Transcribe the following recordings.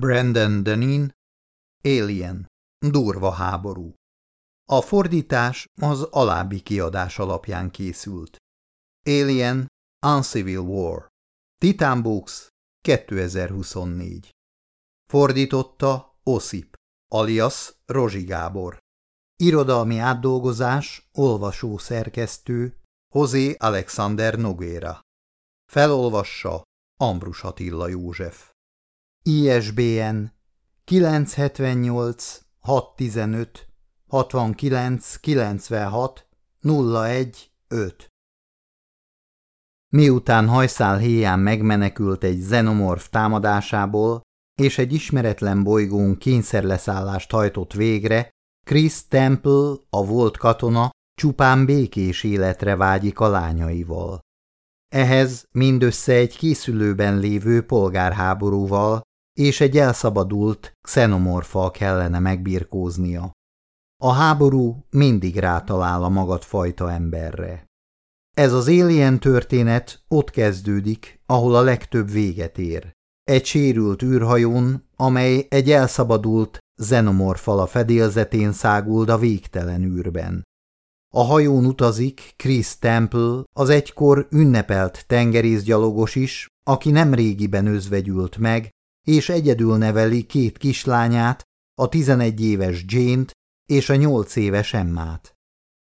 Brandon Denin, Alien, durva háború. A fordítás az alábbi kiadás alapján készült. Alien, Uncivil War. Titan Books, 2024. Fordította Oszip, alias Rozsi Gábor. Irodalmi átdolgozás, olvasó szerkesztő, José Alexander Noguera. Felolvassa Ambrus Attila József. ISBN 978 615 69 96 01 5 Miután hajszál héján megmenekült egy xenomorf támadásából, és egy ismeretlen bolygón kényszerleszállást hajtott végre, Chris Temple, a volt katona, csupán békés életre vágyik a lányaival. Ehhez mindössze egy készülőben lévő polgárháborúval és egy elszabadult xenomorfal kellene megbirkóznia. A háború mindig rátalál a magadfajta emberre. Ez az alien történet ott kezdődik, ahol a legtöbb véget ér. Egy sérült űrhajón, amely egy elszabadult zenomorfala fedélzetén száguld a végtelen űrben. A hajón utazik Chris Temple, az egykor ünnepelt tengerészgyalogos is, aki nem régiben özvegyült meg, és egyedül neveli két kislányát, a 11 éves Jane-t és a 8 éves Emmát.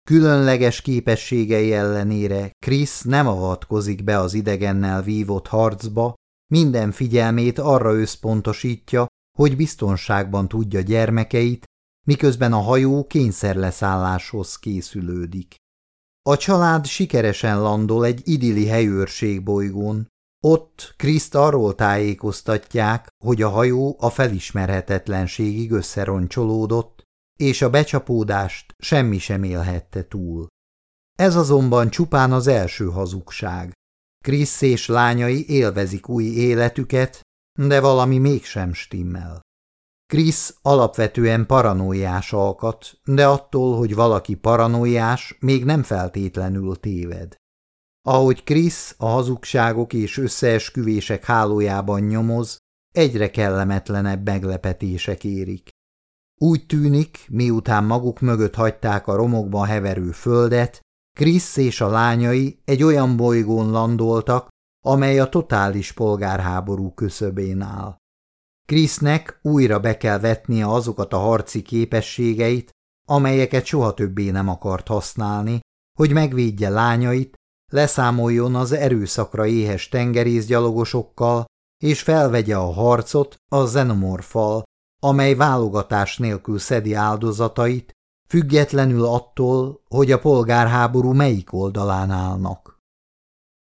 Különleges képességei ellenére Chris nem avatkozik be az idegennel vívott harcba, minden figyelmét arra összpontosítja, hogy biztonságban tudja gyermekeit, miközben a hajó kényszerleszálláshoz készülődik. A család sikeresen landol egy idilli helyőrség bolygón, ott Kriszt arról tájékoztatják, hogy a hajó a felismerhetetlenségig összeroncsolódott, és a becsapódást semmi sem élhette túl. Ez azonban csupán az első hazugság. Krisz és lányai élvezik új életüket, de valami mégsem stimmel. Krisz alapvetően paranoiás alkat, de attól, hogy valaki paranoiás, még nem feltétlenül téved. Ahogy Krisz a hazugságok és összeesküvések hálójában nyomoz, egyre kellemetlenebb meglepetések érik. Úgy tűnik, miután maguk mögött hagyták a romokban heverő földet, Krisz és a lányai egy olyan bolygón landoltak, amely a totális polgárháború küszöbén áll. Krisznek újra be kell vetnie azokat a harci képességeit, amelyeket soha többé nem akart használni, hogy megvédje lányait, leszámoljon az erőszakra éhes tengerészgyalogosokkal, és felvegye a harcot a zenomorfal, amely válogatás nélkül szedi áldozatait, függetlenül attól, hogy a polgárháború melyik oldalán állnak.